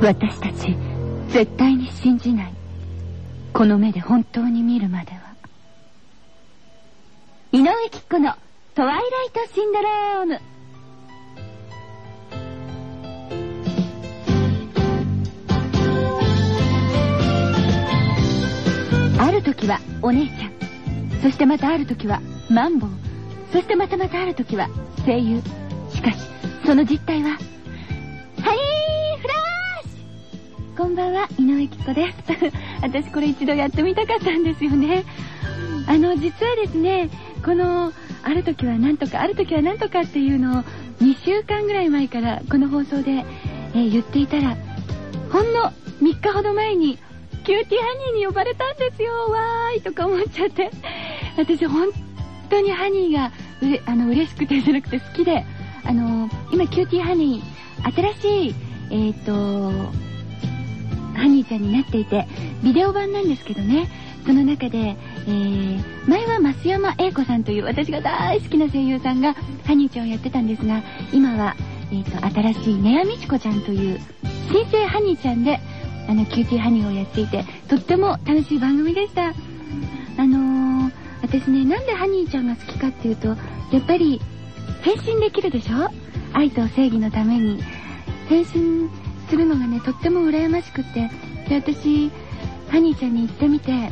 私たち絶対に信じない。この目で本当に見るまでは。井上貴子の「トワイライトシンドローム」ある時はお姉ちゃん。そしてまたある時はマンボウ。そしてまたまたある時は声優。しかしその実態はハニーフラッシュこんばんは井上喜久子です。私これ一度やってみたかったんですよね。あの実はですねこのある時はなんとかある時はなんとかっていうのを2週間ぐらい前からこの放送で、えー、言っていたらほんの3日ほど前にキューティーハニーに呼ばれたんですよ。わーいとか思っちゃって。私本当にハニーがうれあの嬉しくてじゃなくて好きであの今キューティーハニー新しいえっ、ー、とハニーちゃんになっていてビデオ版なんですけどね。その中で、えー、前は増山江威子さんという私が大好きな声優さんがハニーちゃんをやってたんですが今は、えーと、新しい根谷美智子ちゃんという新生ハニーちゃんであのキューティーハニーをやっていてとっても楽しい番組でした。あのー、私ねなんでハニーちゃんが好きかっていうとやっぱり変身できるでしょ？愛と正義のために。変身するのがねとっても羨ましくってで私ハニーちゃんに言ってみて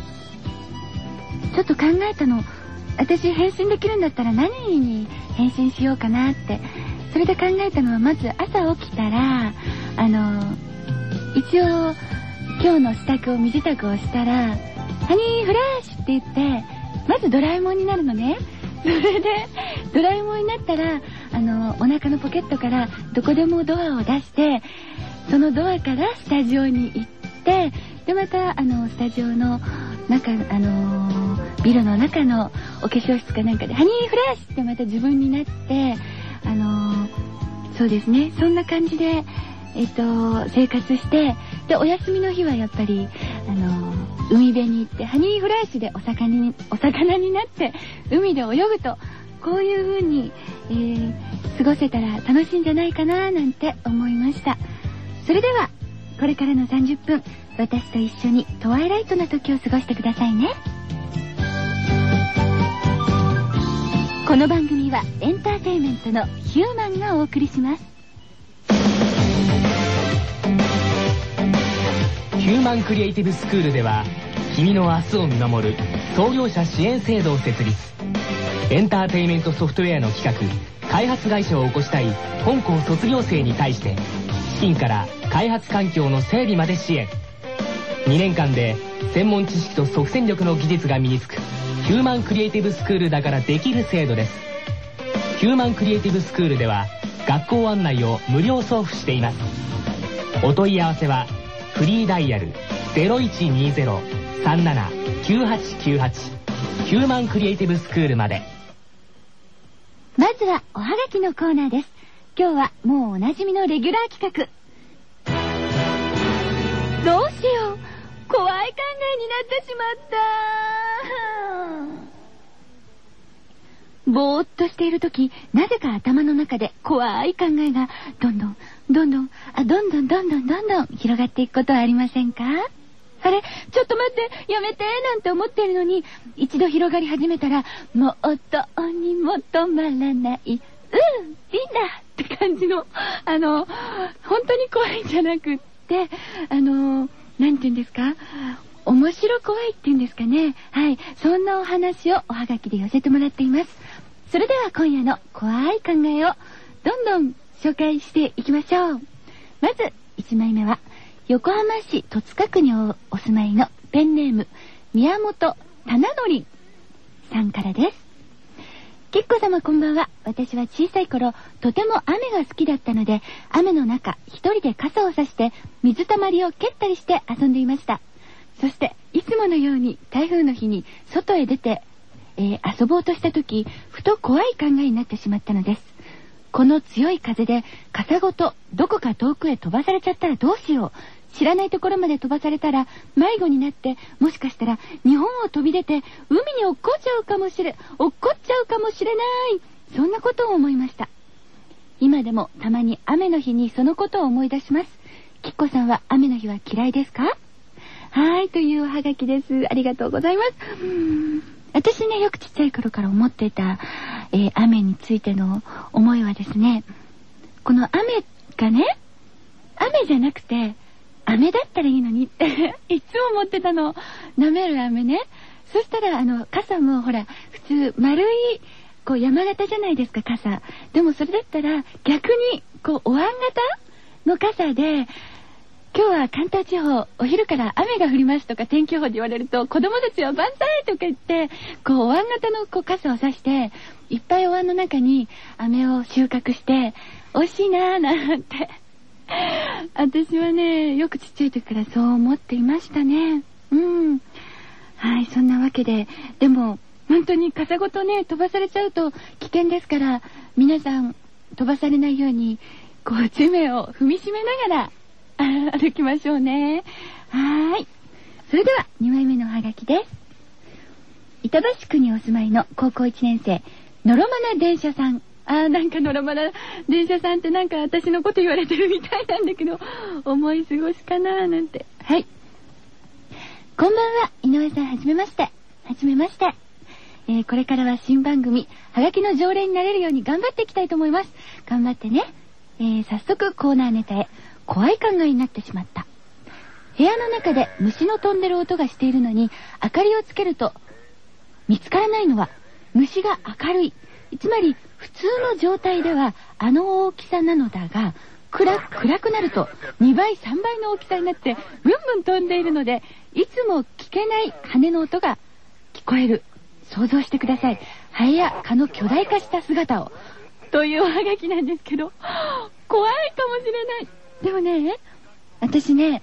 ちょっと考えたの私変身できるんだったら何に変身しようかなってそれで考えたのはまず朝起きたらあの一応今日の支度を身支度をしたら「ハニーフラッシュ!」って言ってまずドラえもんになるのねそれでドラえもんになったらあのお腹のポケットからどこでもドアを出してそのドアからスタジオに行ってでまたあのスタジオの中あの、ビルの中のお化粧室かなんかで「ハニーフラッシュ!」ってまた自分になってあの、そうですねそんな感じでえっと生活してでお休みの日はやっぱりあの、海辺に行ってハニーフラッシュでお魚にお魚になって海で泳ぐとこういう風に、えー、過ごせたら楽しいんじゃないかななんて思いましたそれではこれからの30分私と一緒にトワイライトな時を過ごしてくださいね。この番組はエンターテインメントのヒューマンがお送りします。ヒューマンクリエイティブスクールでは君の明日を見守る創業者支援制度を設立。エンターテインメントソフトウェアの企画開発会社を起こしたい本校卒業生に対して資金から開発環境の整備まで支援。2年間で専門知識と即戦力の技術が身につくヒューマンクリエイティブスクールだからできる制度です。ヒューマンクリエイティブスクールでは学校案内を無料送付しています。お問い合わせはフリーダイヤル0120-379898ヒューマンクリエイティブスクールまで。まずはおはがきのコーナーです。今日はもうおなじみのレギュラー企画。どうしよう。怖い考えになってしまった。ぼーっとしている時なぜか頭の中で怖い考えがどんどんどんどんあどんどんどんどんどんどん広がっていくことはありませんか？あれ？ちょっと待ってやめてなんて思ってるのに一度広がり始めたらもうどうにも止まらない。うんいいんだって感じのあの本当に怖いんじゃなくってあの何て言うんですか？面白怖いって言うんですかね？はい。そんなお話をおはがきで寄せてもらっています。それでは今夜の怖い考えをどんどん紹介していきましょう。まず、1枚目は、横浜市戸塚区にお住まいのペンネーム、宮本忠則さんからです。きっこ様こんばんは。私は小さい頃、とても雨が好きだったので、雨の中、一人で傘を差して、水たまりを蹴ったりして遊んでいました。そして、いつものように台風の日に外へ出て、えー、遊ぼうとした時、ふと怖い考えになってしまったのです。この強い風で傘ごとどこか遠くへ飛ばされちゃったらどうしよう。知らないところまで飛ばされたら迷子になってもしかしたら日本を飛び出て海に落っこっちゃうかもしれ落っこっちゃうかもしれないそんなことを思いました今でもたまに雨の日にそのことを思い出しますきっこさんは雨の日は嫌いですか？はい、というおはがきです。ありがとうございます。私ね、よくちっちゃい頃から思っていた、えー、雨についての思いはですね、この雨がね、雨じゃなくて、飴だったらいいのにって いつも思ってたの。舐める飴ね。そしたら、あの、傘もほら、普通、丸い、こう、山形じゃないですか、傘。でもそれだったら、逆に、こう、お椀型の傘で、今日は関東地方、お昼から雨が降りますとか天気予報で言われると、子供たちは万歳とか言って、こう、お椀型のこう傘を差して、いっぱいお椀の中に飴を収穫して、美味しいなーなんて 私はね、よくちっちゃい時からそう思っていましたね。うん。はい、そんなわけで、でも、本当に傘ごとね、飛ばされちゃうと危険ですから、皆さん、飛ばされないように、こう、地面を踏みしめながら、歩きましょうね。はい。それでは、2枚目のおはがきです。板橋区にお住まいの高校1年生、のろまな電車さん。あーなんかのろまな電車さんってなんか私のこと言われてるみたいなんだけど、思い過ごしかなーなんて。はい。こんばんは、井上さんはじめまして。はじめまして。えー、これからは新番組、はがきの常連になれるように頑張っていきたいと思います。頑張ってね。えー、早速コーナーネタへ、怖い考えになってしまった。部屋の中で虫の飛んでる音がしているのに、明かりをつけると、見つからないのは、虫が明るい。つまり、普通の状態ではあの大きさなのだが、暗暗くなると2倍3倍の大きさになってブンブン飛んでいるのでいつも聞けない羽の音が聞こえる。想像してください。ハエや蚊の巨大化した姿を。というおはがきなんですけど怖いかもしれない。でもね私ね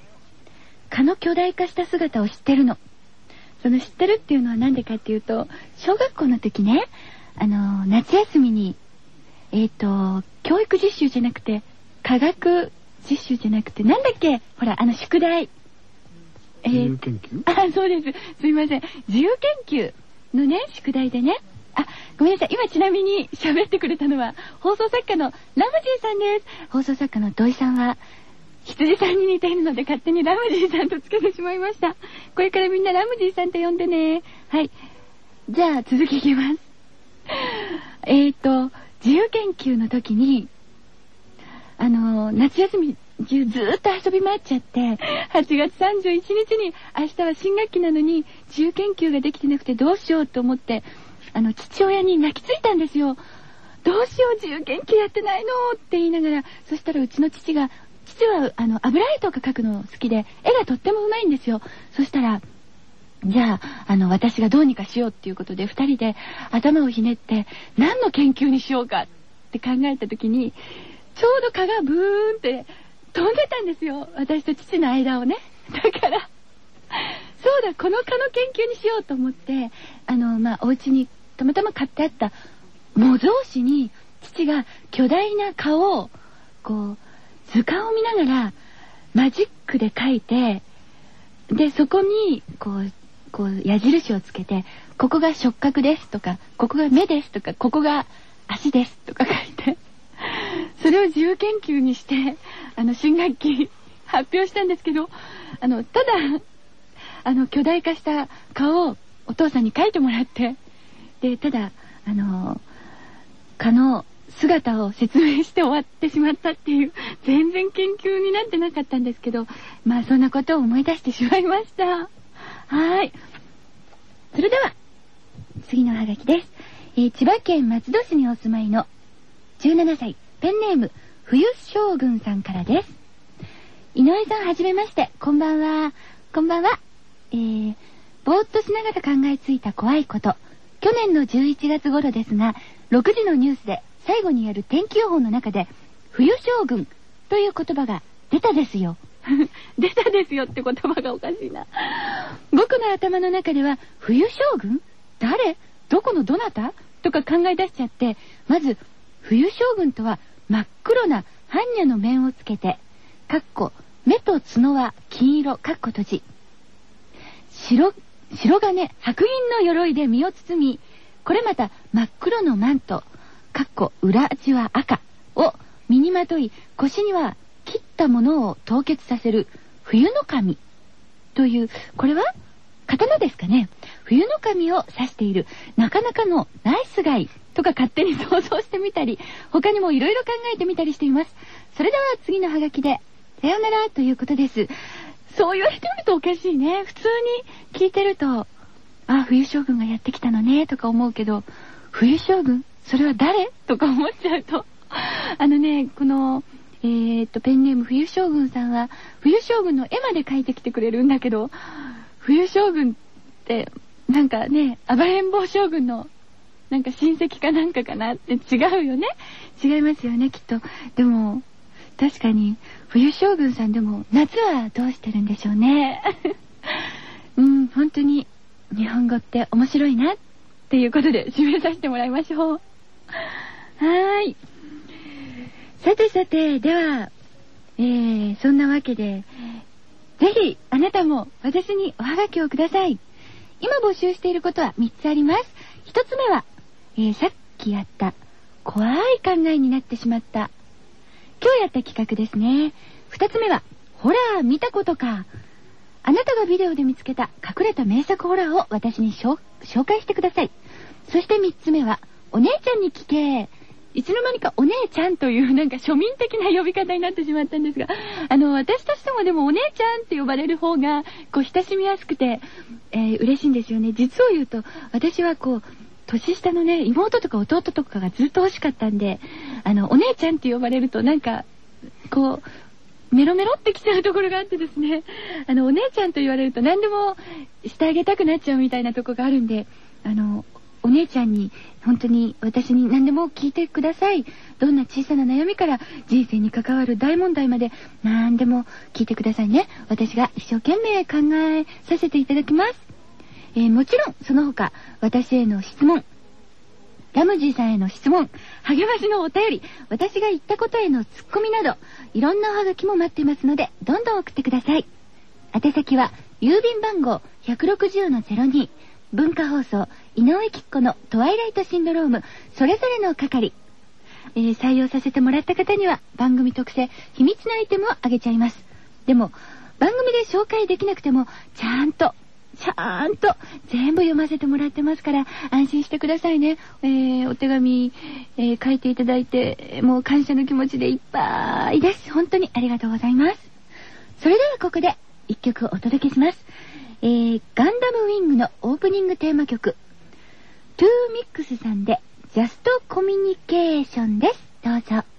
蚊の巨大化した姿を知ってるの。その知ってるっていうのは何でかっていうと小学校の時ねあの、夏休みに、えっ、ー、と、教育実習じゃなくて、科学実習じゃなくて、なんだっけほら、あの、宿題。えー、自由研究？あ、そうです。すいません。自由研究のね、宿題でね。あ、ごめんなさい。今ちなみに喋ってくれたのは、放送作家のラムジーさんです。放送作家の土井さんは、羊さんに似ているので勝手にラムジーさんとつけてしまいました。これからみんなラムジーさんと呼んでね。はい。じゃあ、続きいきます。えっと、自由研究の時に、あの、夏休み中ずーっと遊び回っちゃって、8月31日に明日は新学期なのに自由研究ができてなくてどうしようと思って、あの、父親に泣きついたんですよ。どうしよう自由研究やってないのって言いながら、そしたらうちの父が、父はあの油絵とか描くの好きで、絵がとってもうまいんですよ。そしたら、じゃあ、あの、私がどうにかしようっていうことで、二人で頭をひねって、何の研究にしようかって考えた時に、ちょうど蚊がブーンって飛んでたんですよ。私と父の間をね。だから、そうだ、この蚊の研究にしようと思って、あの、まあ、お家にたまたま買ってあった模造紙に、父が巨大な蚊を、こう、図鑑を見ながら、マジックで描いて、で、そこに、こう、こう矢印をつけて、ここが触覚ですとか、ここが目ですとか、ここが足ですとか書いて、それを自由研究にして、あの、新学期 発表したんですけど、あの、ただ、あの、巨大化した顔をお父さんに描いてもらって、で、ただ、あの、蚊の姿を説明して終わってしまったっていう、全然研究になってなかったんですけど、まあそんなことを思い出してしまいました。はい。それでは、次のハガキです。えー、千葉県松戸市にお住まいの17歳、ペンネーム、冬将軍さんからです。井上さんはじめまして、こんばんは。こんばんは。えー、ぼーっとしながら考えついた怖いこと。去年の11月頃ですが、6時のニュースで最後にやる天気予報の中で、冬将軍という言葉が出たですよ。出たですよって言葉がおかしいな。僕の頭の中では、冬将軍？誰？どこのどなた？とか考え出しちゃって、まず、冬将軍とは真っ黒な般若の面をつけて、かっこ、目と角は金色、かっこ閉じ。白、白金、白銀の鎧で身を包み、これまた真っ黒のマント、かっこ裏地は赤を身にまとい、腰にはったものを凍結させる冬の神という、これは刀ですかね。冬の神を指している、なかなかのナイスガイとか勝手に想像してみたり、他にも色々考えてみたりしています。それでは次のハガキで、さようならということです。そう言われてみるとおかしいね。普通に聞いてると、あ、冬将軍がやってきたのね、とか思うけど、冬将軍？それは誰？とか思っちゃうと。あのね、この、えー、っと、ペンネーム冬将軍さんは、冬将軍の絵まで描いてきてくれるんだけど、冬将軍って、なんかね、暴れん坊将軍の、なんか親戚かなんかかなって違うよね？違いますよね、きっと。でも、確かに、冬将軍さんでも、夏はどうしてるんでしょうね？うん、本当に、日本語って面白いな、っていうことで締めさせてもらいましょう。はーい。さてさて、では、えー、そんなわけで、ぜひ、あなたも私におはがきをください。今募集していることは3つあります。1つ目は、えー、さっきやった、怖い考えになってしまった。今日やった企画ですね。2つ目は、ホラー見たことか。あなたがビデオで見つけた隠れた名作ホラーを私に紹介してください。そして3つ目は、お姉ちゃんに聞け。いつの間にかお姉ちゃんというなんか庶民的な呼び方になってしまったんですが、あの、私としてもでもお姉ちゃんって呼ばれる方が、こう、親しみやすくて、えー、嬉しいんですよね。実を言うと、私はこう、年下のね、妹とか弟とかがずっと欲しかったんで、あの、お姉ちゃんって呼ばれるとなんか、こう、メロメロってきちゃうところがあってですね、あの、お姉ちゃんと言われると何でもしてあげたくなっちゃうみたいなとこがあるんで、あの、姉ちゃんに、本当に私に何でも聞いてください。どんな小さな悩みから人生に関わる大問題まで何でも聞いてくださいね。私が一生懸命考えさせていただきます。えー、もちろん、その他、私への質問、ラムジーさんへの質問、励ましのお便り、私が言ったことへのツッコミなど、いろんなおはがきも待っていますので、どんどん送ってください。宛先は、郵便番号160-02、文化放送、井上貴子のトワイライトシンドローム、それぞれの係。えー、採用させてもらった方には番組特製秘密のアイテムをあげちゃいます。でも、番組で紹介できなくても、ちゃんと、ちゃんと全部読ませてもらってますから、安心してくださいね。えー、お手紙、えー、書いていただいて、もう感謝の気持ちでいっぱいです。本当にありがとうございます。それではここで一曲お届けします。えー、ガンダムウィングのオープニングテーマ曲、トゥーミックスさんで、ジャストコミュニケーションです。どうぞ。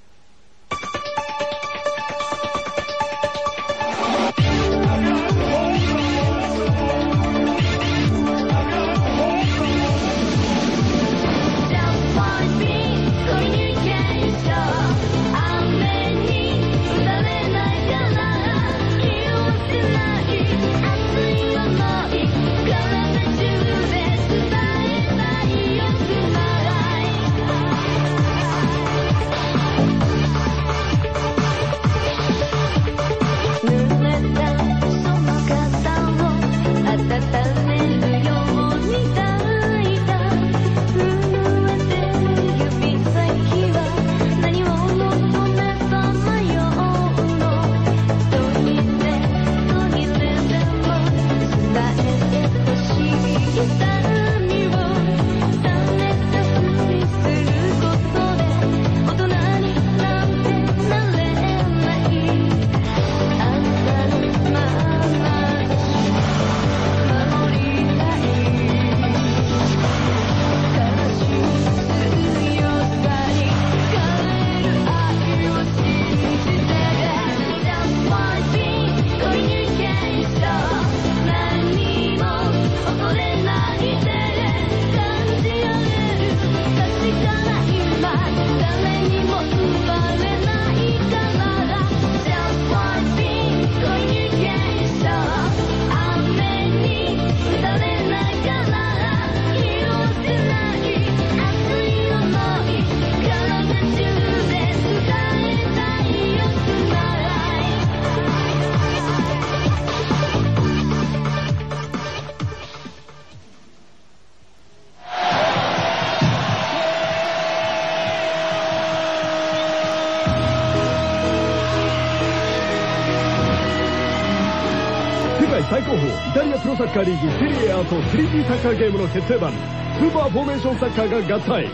カリーグセリエ A と 3D サッカーゲームの決定版スーパーフォーメーションサッカーが合体。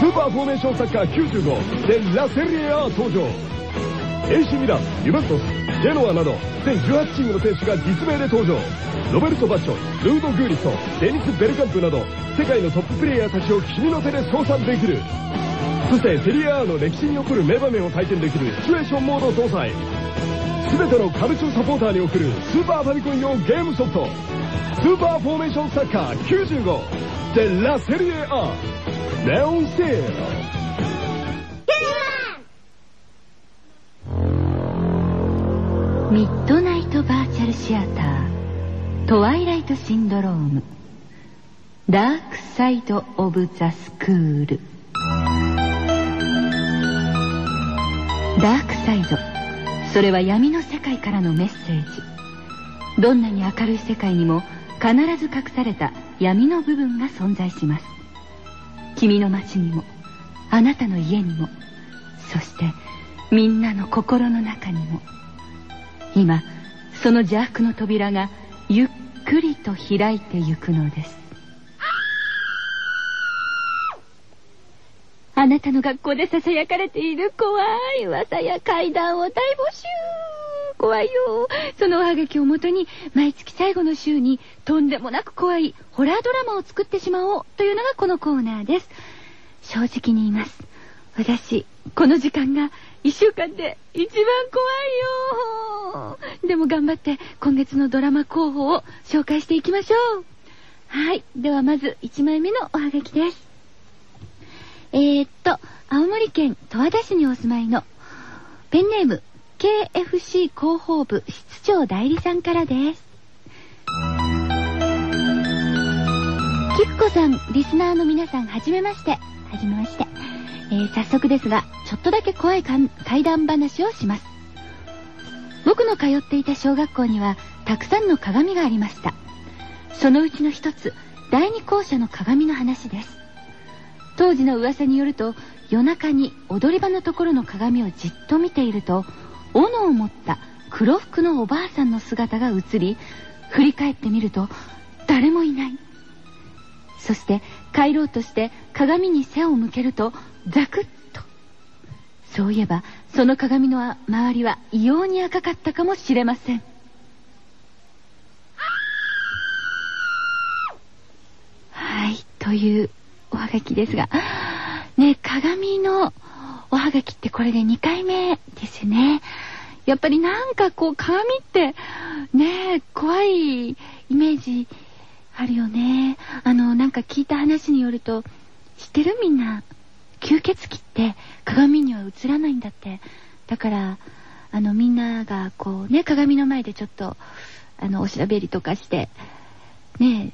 スーパーフォーメーションサッカー95でラセリエ A 登場。AC ミラン、ユベントス、ジェノアなど全18チームの選手が実名で登場。ロベルト・バッチョンルード・グーリストデニス・ベルカンプなど世界のトッププレイヤーたちを君の手で操作できる。そしてセリア A の歴史に残る名場面を体験できるシチュエーションモード搭載。全てのカルチョサポーターに送るスーパーファミコン用ゲームソフト。スーパーフォーメーションサッカー95でラセリエ A レオンセールミッドナイトバーチャルシアタートワイライトシンドローム。ダークサイド・オブ・ザ・スクール。ダークサイド。それは闇の世界からのメッセージ。どんなに明るい世界にも必ず隠された闇の部分が存在します。君の街にもあなたの家にもそしてみんなの心の中にも今その邪悪の扉がゆっくりと開いてゆくのです。あなたの学校で囁かれている怖い噂や怪談を大募集。怖いよそのおはがきをもとに毎月最後の週にとんでもなく怖いホラードラマを作ってしまおうというのがこのコーナーです正直に言います私この時間が一週間で一番怖いよでも頑張って今月のドラマ候補を紹介していきましょう。はい。ではまず1枚目のおはがきです。えー、っと、青森県十和田市にお住まいのペンネーム KFC 広報部室長代理さんからです。キクコさん、リスナーの皆さん、はじめまして。はじめまして。えー、早速ですが、ちょっとだけ怖い怪談話をします。僕の通っていた小学校には、たくさんの鏡がありました。そのうちの一つ、第二校舎の鏡の話です。当時の噂によると、夜中に踊り場のところの鏡をじっと見ていると、斧を持った黒服のおばあさんの姿が映り、振り返ってみると、誰もいない。そして帰ろうとして鏡に背を向けるとザクッと。そういえばその鏡の周りは異様に赤かったかもしれません。はいというおはがきですが。ね鏡のおはがきってこれで2回目ですねやっぱりなんかこう鏡ってね怖いイメージあるよねあのなんか聞いた話によると知ってるみんな吸血鬼って鏡には映らないんだって。だから、あの、みんながこうね、鏡の前でちょっと、あの、おしゃべりとかして、ね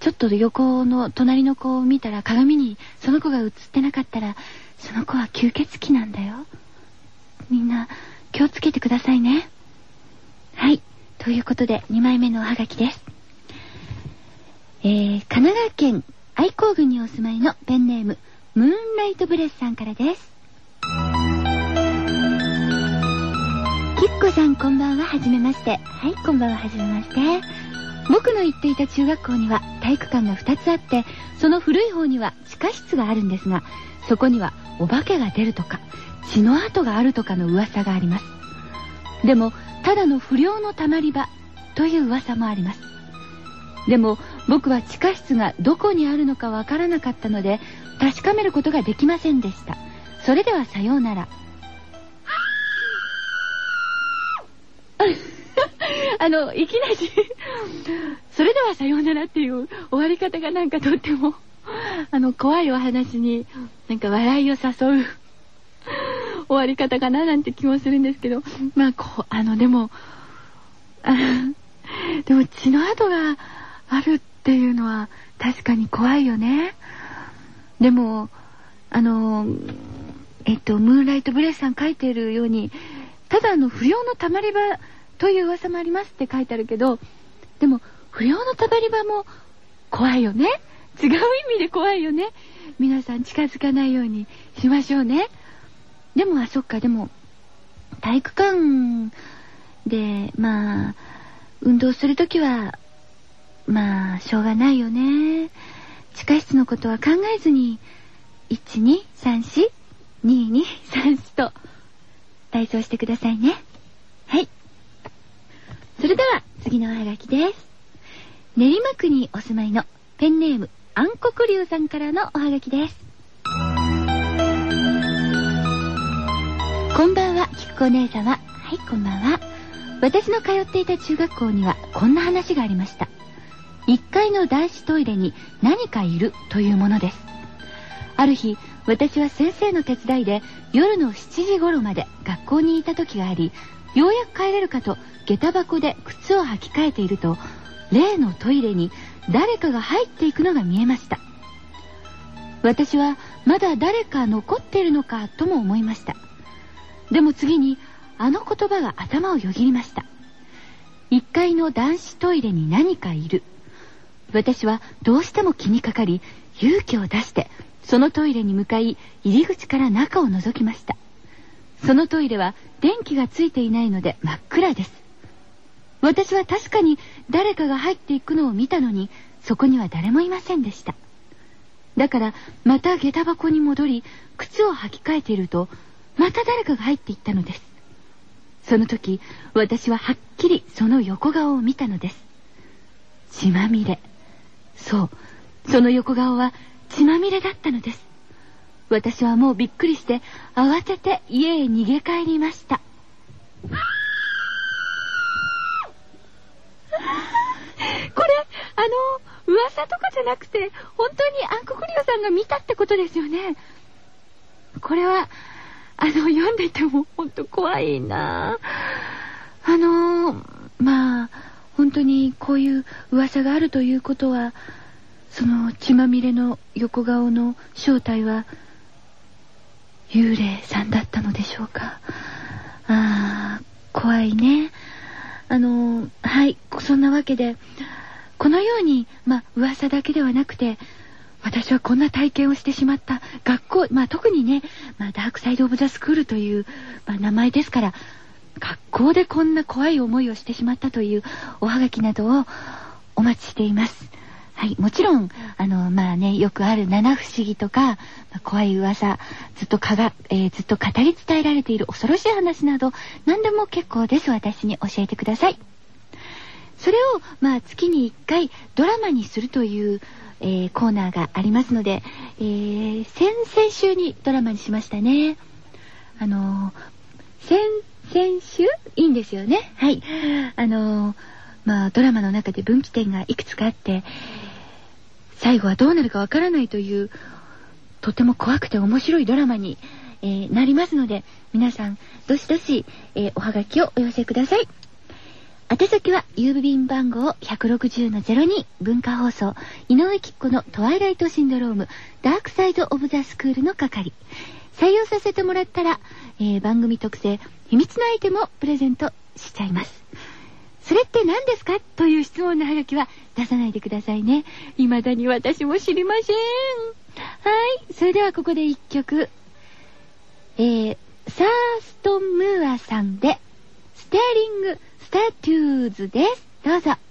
ちょっと横の隣の子を見たら鏡にその子が映ってなかったら、その子は吸血鬼なんだよ。みんな気をつけてくださいね。はい。ということで、2枚目のおはがきです。えー、神奈川県愛好郡にお住まいのペンネーム、ムーンライトブレスさんからです。キッコさんこんばんは、はじめまして。はい、こんばんは、はじめまして。僕の行っていた中学校には体育館が2つあって、その古い方には地下室があるんですが、そこにはお化けが出るとか、血の跡があるとかの噂があります。でも、ただの不良のたまり場という噂もあります。でも、僕は地下室がどこにあるのかわからなかったので、確かめることができませんでした。それではさようなら。あの、いきなりそれではさようならっていう終わり方がなんかとっても、あの、怖いお話に、なんか笑いを誘う 終わり方かななんて気もするんですけど、まあ、こう、あの、でも、でも血の跡があるっていうのは確かに怖いよね。でも、あの、えっと、ムーンライトブレスさん書いてるように、ただあの不良のたまり場という噂もありますって書いてあるけど、でも、不良のたまり場も怖いよね。違う意味で怖いよね。皆さん近づかないようにしましょうね。でも、あ、そっか、でも、体育館で、まあ、運動するときは、まあ、しょうがないよね。地下室のことは考えずに、1、2、3、4、2、2、3、4と、体操してくださいね。はい。それでは、次のおはがきです。練馬区にお住まいのペンネーム、暗黒竜さんからのおはがきです。こんばんは、きくこ姉様。はい、こんばんは。私の通っていた中学校にはこんな話がありました。1階の男子トイレに何かいるというものです。ある日、私は先生の手伝いで夜の7時頃まで学校にいた時があり、ようやく帰れるかと下駄箱で靴を履き替えていると、例のトイレに誰かが入っていくのが見えました。私はまだ誰か残っているのかとも思いました。でも次にあの言葉が頭をよぎりました。1階の男子トイレに何かいる。私はどうしても気にかかり、勇気を出して、そのトイレに向かい、入り口から中を覗きました。そのトイレは電気がついていないので真っ暗です。私は確かに誰かが入っていくのを見たのに、そこには誰もいませんでした。だから、また下駄箱に戻り、靴を履き替えていると、また誰かが入っていったのです。その時、私ははっきりその横顔を見たのです。血まみれ。そう、その横顔は血まみれだったのです。私はもうびっくりして、慌てて家へ逃げ帰りました。これ、あの、噂とかじゃなくて、本当に暗黒竜さんが見たってことですよね。これは、あの、読んでても本当怖いなあの、まあ、本当にこういう噂があるということは、その血まみれの横顔の正体は、幽霊さんだったのでしょうか。ああ、怖いね。あの、はい、そんなわけで、このように、まあ、噂だけではなくて、私はこんな体験をしてしまった。学校、まあ特にね、まあダークサイドオブザスクールという、まあ、名前ですから、学校でこんな怖い思いをしてしまったというおはがきなどをお待ちしています。はい、もちろん、あの、まあね、よくある七不思議とか、まあ、怖い噂、ずっとかが、えー、ずっと語り伝えられている恐ろしい話など、何でも結構です。私に教えてください。それを、まあ、月に1回ドラマにするという、えー、コーナーがありますので、えー、先々週にドラマにしましたね。あの先、先週？いいんですよね。はい。あのまあ、ドラマの中で分岐点がいくつかあって、最後はどうなるかわからないという、とても怖くて面白いドラマに、えー、なりますので、皆さん、どしどし、えー、おはがきをお寄せください。宛先は郵便番号160-02文化放送井上きっ子のトワイライトシンドロームダークサイドオブザスクールの係採用させてもらったら、えー、番組特製秘密のアイテムをプレゼントしちゃいますそれって何ですか？という質問のハガキは出さないでくださいね未だに私も知りませんはいそれではここで一曲えー、サーストン・ムーアさんで Staring Statues です。どうぞ。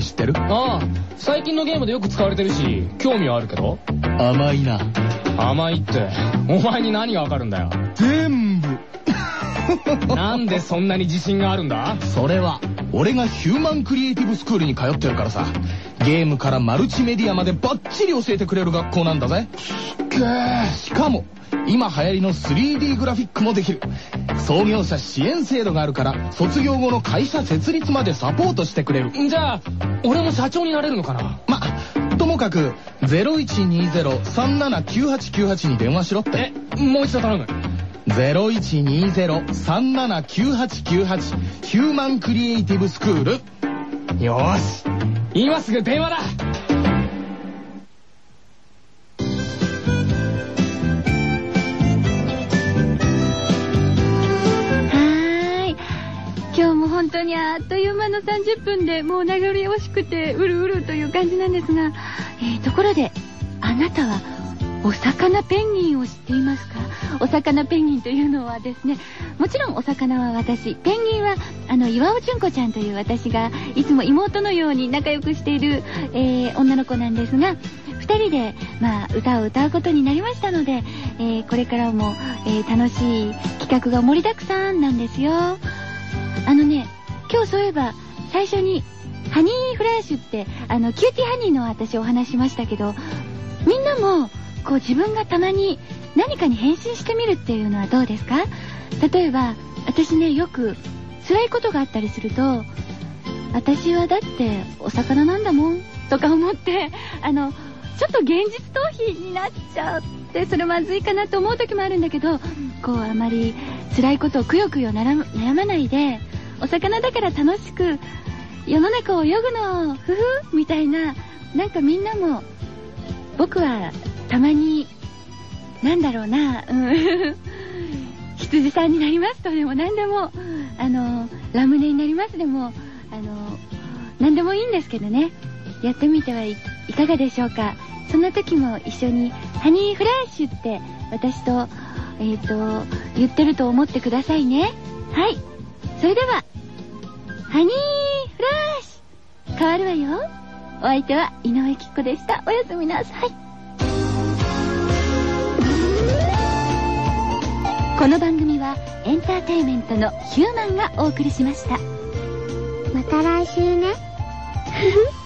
って知ってる？ああ最近のゲームでよく使われてるし興味はあるけど。甘いな。甘いって。お前に何がわかるんだよ。全部。なんでそんなに自信があるんだ？それは俺がヒューマンクリエイティブスクールに通ってるからさ。ゲームからマルチメディアまでバッチリ教えてくれる学校なんだぜ。しかも今流行りの 3D グラフィックもできる創業者支援制度があるから卒業後の会社設立までサポートしてくれる。じゃあ俺も社長になれるのかな？まともかく0120-379898に電話しろって。えもう一度頼む。0120-379898ヒューマンクリエイティブスクール。よーし。今すぐ電話だ本当にあっという間の30分でもう名残惜しくてうるうるという感じなんですが、えー、ところで、あなたはお魚ペンギンを知っていますか？お魚ペンギンというのはですね、もちろんお魚は私、ペンギンはあの岩尾純子ちゃんという私がいつも妹のように仲良くしている、えー女の子なんですが、二人で、まあ、歌を歌うことになりましたので、えーこれからも、えー楽しい企画が盛りだくさんなんですよ。あのね、今日そういえば、最初に、ハニーフラッシュって、あの、キューティーハニーの私お話しましたけど、みんなも、こう自分がたまに何かに変身してみるっていうのはどうですか？例えば、私ね、よく辛いことがあったりすると、私はだってお魚なんだもん、とか思って、あの、ちょっと現実逃避になっちゃって、それまずいかなと思う時もあるんだけど、こうあまり辛いことをくよくよなら悩まないで、お魚だから楽しく世の中を泳ぐの、ふふみたいな、なんかみんなも、僕はたまに、なんだろうな、うん、羊さんになりますとでも何でも、あの、ラムネになりますでも、あの、何でもいいんですけどね、やってみてはいいかがでしょうか。そんな時も一緒に、ハニーフラッシュって、私と、えっ、と、言ってると思ってくださいね。はい。それでは、ハニーフラッシュ変わるわよ。お相手は井上きっ子でした。おやすみなさい。この番組はエンターテインメントのヒューマンがお送りしました。また来週ね。